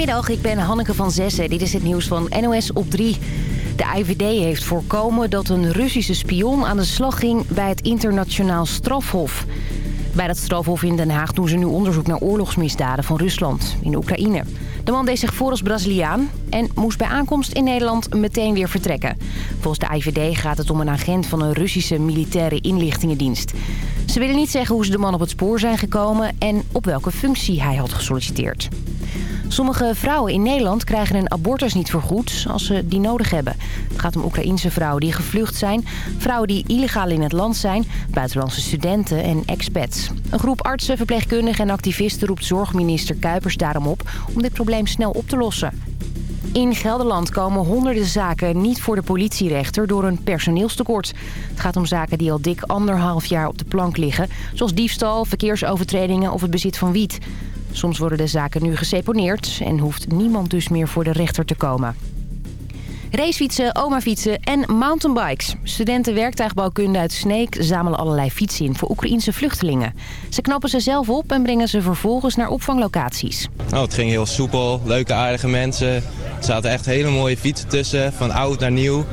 Goedemiddag, ik ben Hanneke van Zessen. Dit is het nieuws van NOS op 3. De IVD heeft voorkomen dat een Russische spion aan de slag ging bij het internationaal strafhof. Bij dat strafhof in Den Haag doen ze nu onderzoek naar oorlogsmisdaden van Rusland in Oekraïne. De man deed zich voor als Braziliaan en moest bij aankomst in Nederland meteen weer vertrekken. Volgens de IVD gaat het om een agent van een Russische militaire inlichtingendienst. Ze willen niet zeggen hoe ze de man op het spoor zijn gekomen en op welke functie hij had gesolliciteerd. Sommige vrouwen in Nederland krijgen een abortus niet vergoed als ze die nodig hebben. Het gaat om Oekraïense vrouwen die gevlucht zijn, vrouwen die illegaal in het land zijn, buitenlandse studenten en expats. Een groep artsen, verpleegkundigen en activisten roept zorgminister Kuipers daarom op om dit probleem snel op te lossen. In Gelderland komen honderden zaken niet voor de politierechter door een personeelstekort. Het gaat om zaken die al dik anderhalf jaar op de plank liggen... zoals diefstal, verkeersovertredingen of het bezit van wiet. Soms worden de zaken nu geseponeerd en hoeft niemand dus meer voor de rechter te komen. Racefietsen, omafietsen en mountainbikes. Studenten werktuigbouwkunde uit Sneek zamelen allerlei fietsen in voor Oekraïense vluchtelingen. Ze knappen ze zelf op en brengen ze vervolgens naar opvanglocaties. Oh, het ging heel soepel, leuke aardige mensen. Er zaten echt hele mooie fietsen tussen, van oud naar nieuw.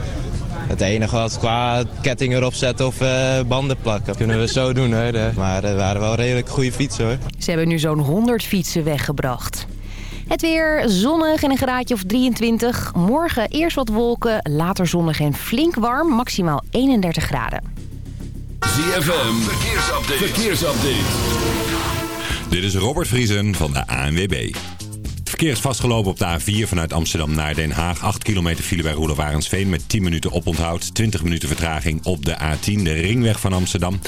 Het enige was qua ketting erop zetten of uh, banden plakken. Kunnen we zo doen hoor. Maar er waren wel redelijk goede fietsen hoor. Ze hebben nu zo'n 100 fietsen weggebracht. Het weer zonnig en een graadje of 23. Morgen eerst wat wolken, later zonnig en flink warm. Maximaal 31 graden. ZFM, verkeersupdate. verkeersupdate. Dit is Robert Vriesen van de ANWB verkeer is vastgelopen op de A4 vanuit Amsterdam naar Den Haag. 8 kilometer file bij Roelofarensveen met 10 minuten oponthoud. 20 minuten vertraging op de A10, de ringweg van Amsterdam.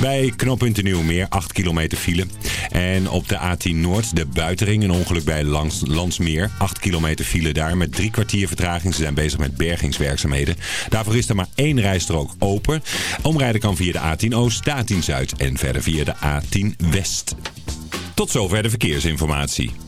Bij knooppunt Nieuwmeer 8 kilometer file. En op de A10 Noord, de buitenring, een ongeluk bij Lands, Landsmeer. 8 kilometer file daar met drie kwartier vertraging. Ze zijn bezig met bergingswerkzaamheden. Daarvoor is er maar één rijstrook open. Omrijden kan via de A10 Oost, de A10 Zuid en verder via de A10 West. Tot zover de verkeersinformatie.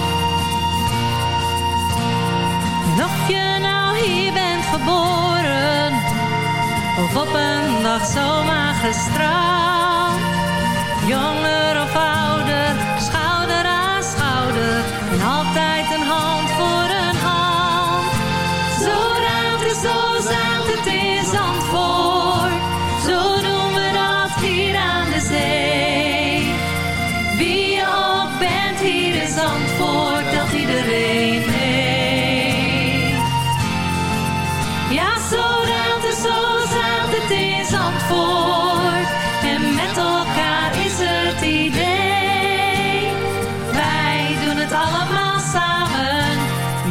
geboren. Of op een dag zomaar gestraald Jonger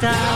Zandvoort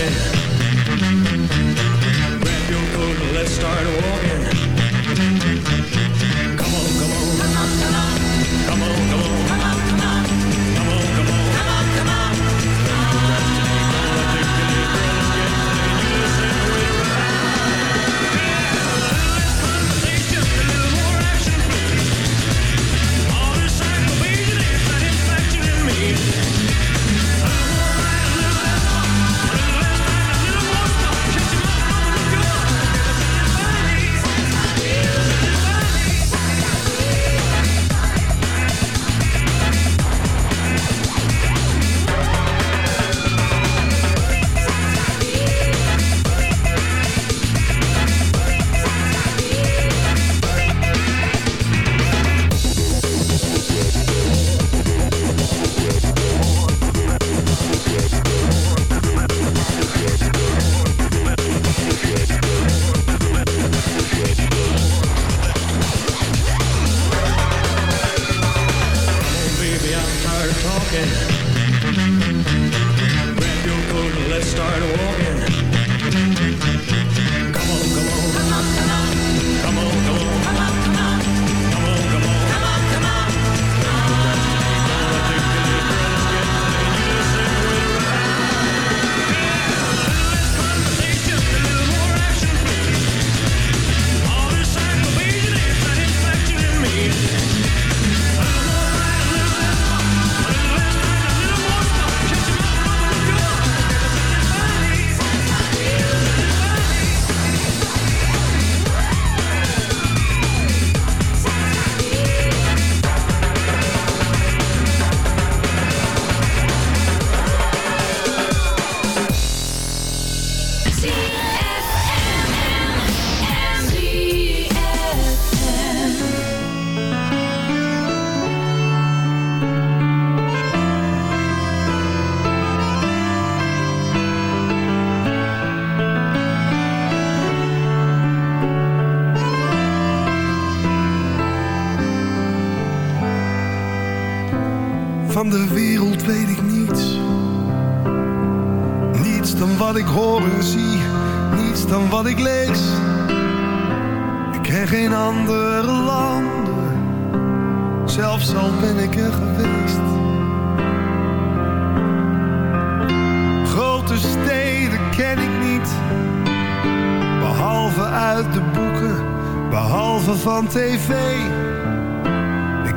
Yeah.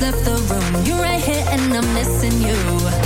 left the room. You're right here and I'm missing you.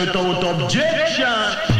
objection, without objection.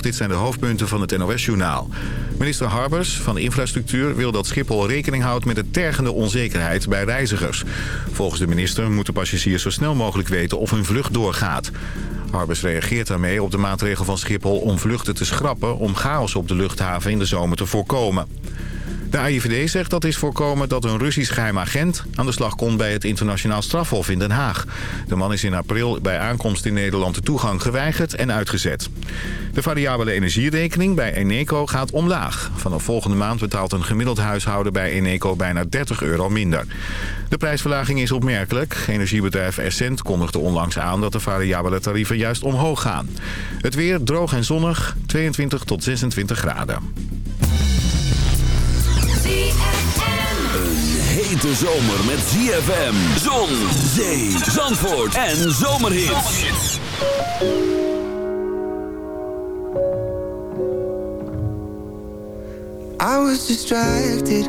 Dit zijn de hoofdpunten van het NOS-journaal. Minister Harbers van Infrastructuur wil dat Schiphol rekening houdt... met de tergende onzekerheid bij reizigers. Volgens de minister moeten passagiers zo snel mogelijk weten of hun vlucht doorgaat. Harbers reageert daarmee op de maatregel van Schiphol om vluchten te schrappen... om chaos op de luchthaven in de zomer te voorkomen. De AIVD zegt dat is voorkomen dat een Russisch geheim agent aan de slag komt bij het internationaal strafhof in Den Haag. De man is in april bij aankomst in Nederland de toegang geweigerd en uitgezet. De variabele energierekening bij Eneco gaat omlaag. Vanaf volgende maand betaalt een gemiddeld huishouden bij Eneco bijna 30 euro minder. De prijsverlaging is opmerkelijk. Energiebedrijf Essent kondigde onlangs aan dat de variabele tarieven juist omhoog gaan. Het weer droog en zonnig, 22 tot 26 graden. Hete zomer met ZFM, zon, zee, zandvoort en zomerhits. I was distracted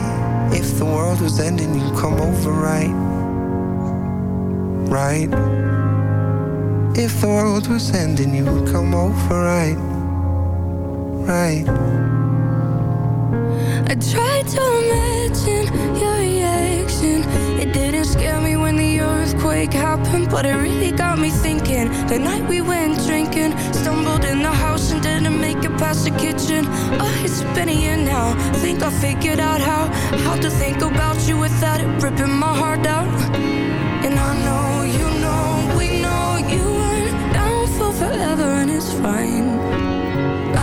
If the world was ending, you'd come over, right? Right? If the world was ending, you would come over, right? Right? I tried to imagine your reaction. It didn't scare me when the earthquake happened, but it really got me thinking. The night we went drinking, stumbled in the house didn't make it past the kitchen. Oh, it's been a year now. Think I figured out how how to think about you without it ripping my heart out. And I know you know we know you weren't down for forever, and it's fine.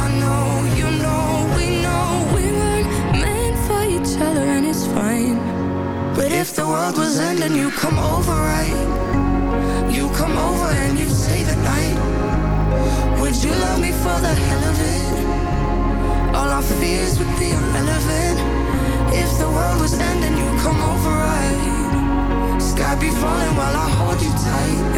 I know you know we know we weren't meant for each other and it's fine. But if the world was ending, you come over, right? You come over and you stay the night. Would you love me for the hell of it? All our fears would be irrelevant. If the world was ending, you come over, right? Sky be falling while I hold you tight.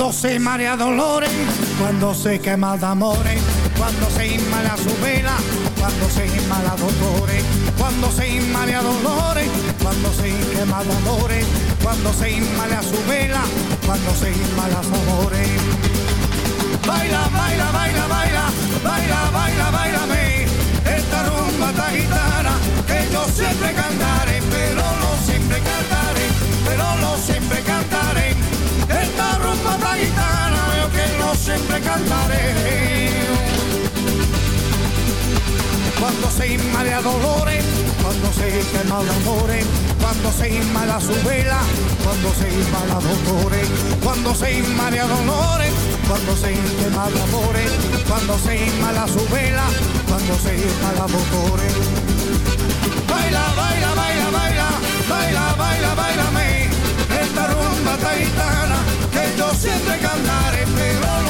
Cuando se marea dolores, cuando se quema de amores, cuando se inmala su vela, cuando se inmala dolores, cuando se inmala dolores, cuando se quema de amores, cuando se inmala su vela, cuando se inmala su amores. Baila, baila, baila, baila, baila, baila, bailame, esta rumba esta gitana, que yo siempre cantaré, pero no siempre cantaré, pero no siempre cantaré. Siempre cantaré. Cuando se inmala dolores, cuando se quema de amores, cuando se inmala su vela, cuando se inmala dolores, cuando se inmala dolores, cuando se quema de amores, cuando se inmala su vela, cuando se inmala dolores. Baila, baila, baila, baila, baila, baila, bailame, esta rumba taitana, que yo siempre cantaré, pero no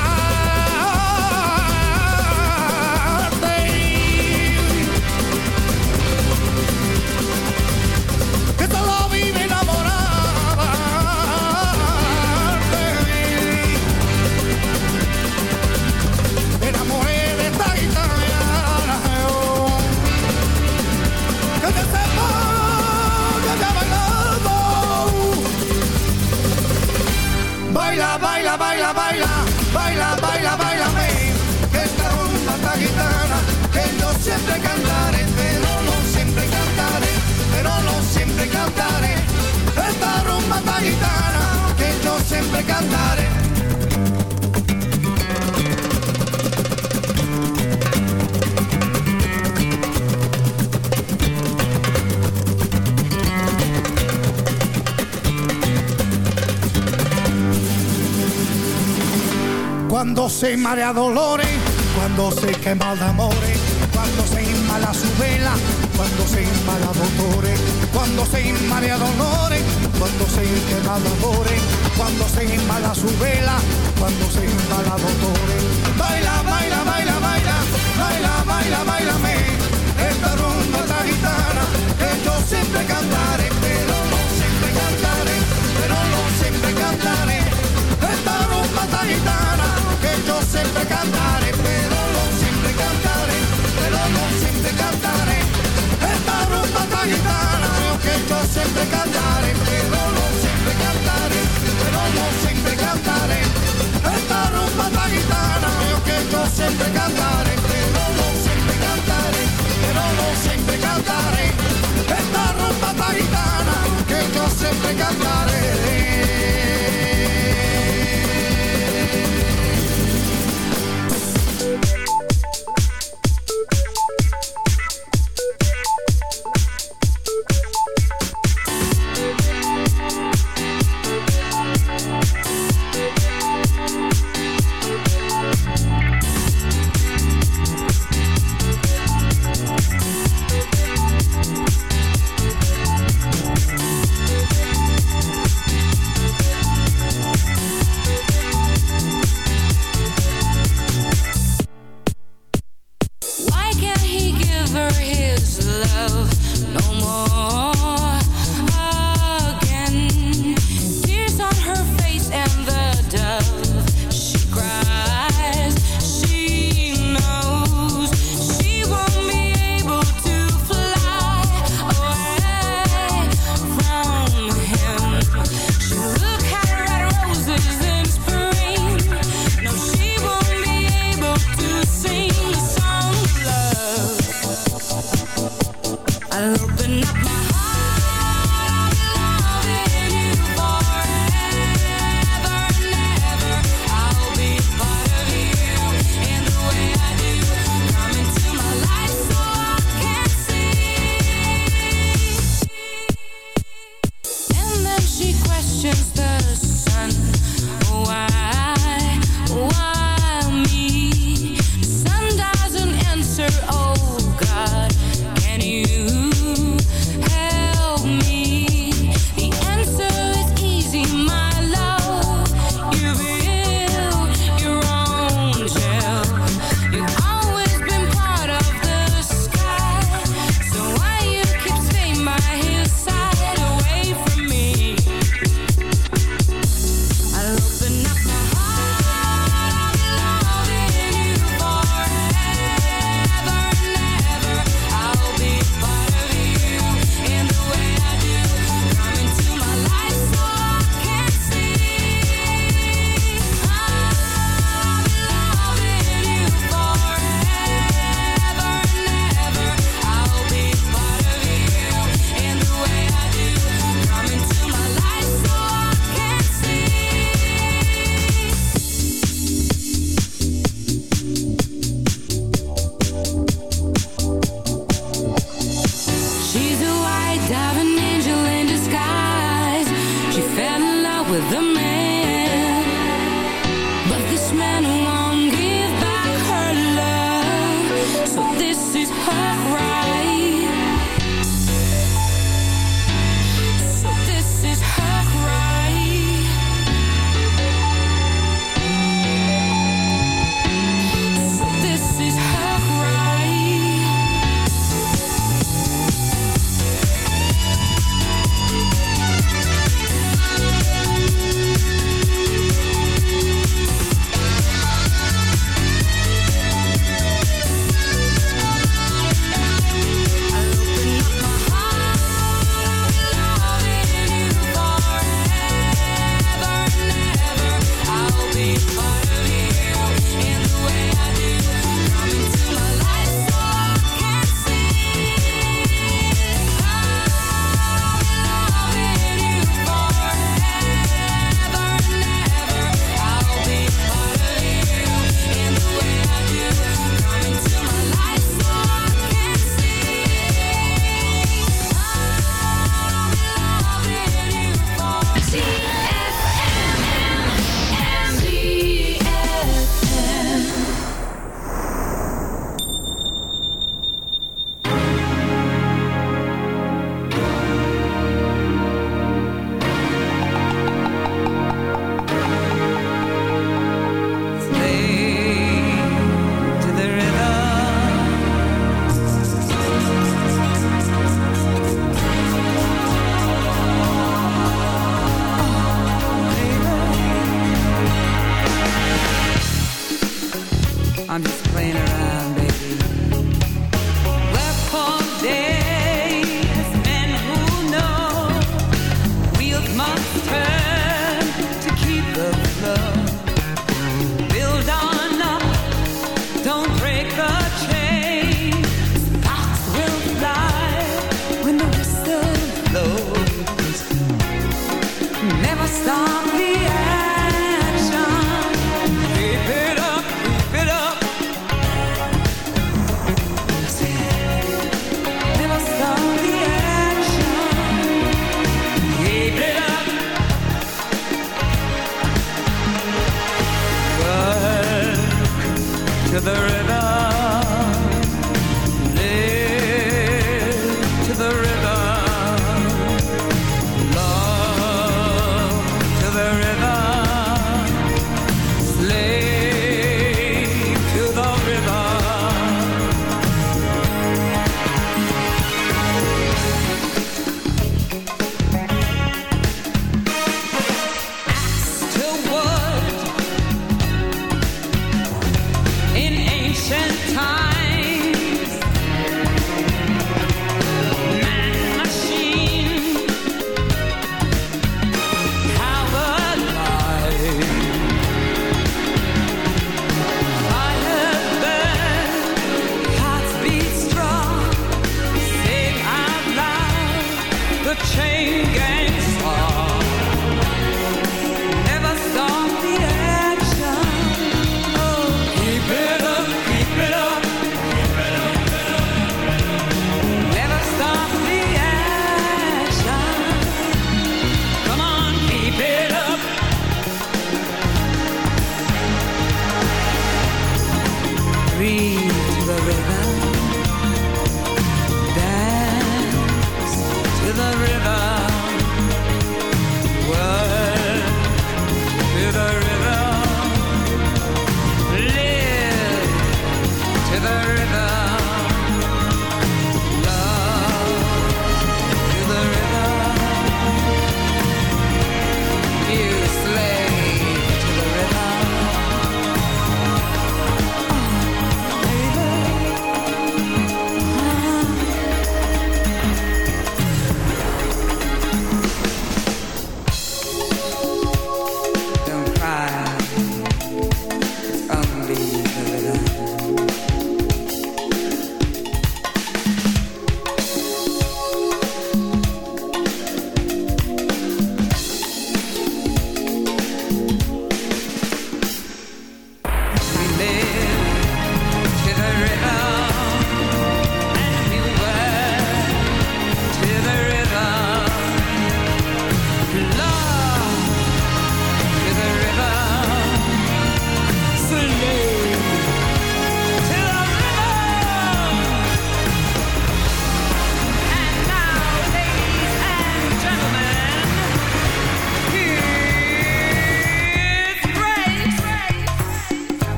Baila, baila, baila, baila, baila, baila, baila, esta rumba esta gitana, que yo siempre cantaré, pero no siempre cantaré, pero no siempre cantaré. Esta rumba esta que yo siempre cantaré. Cuando se marea dolores, cuando se quema de amores, cuando se inmala su vela, cuando se inmala dolores, cuando se inmala dolores, cuando se quema de amores, cuando se inmala su vela, cuando se inmala dolores. Baila, baila, baila, baila, baila, baila, bailame, esta rumba esta gitana, que yo siempre cantaré, que yo siempre cantaré, pero no siempre cantaré, pero no siempre cantaré. Esta rumba que yo siempre cantaré, pero no siempre cantaré, pero no siempre cantaré. Esta rumba que yo siempre cantaré, pero no siempre cantaré, pero no siempre cantaré. Esta rumba que yo siempre cantaré.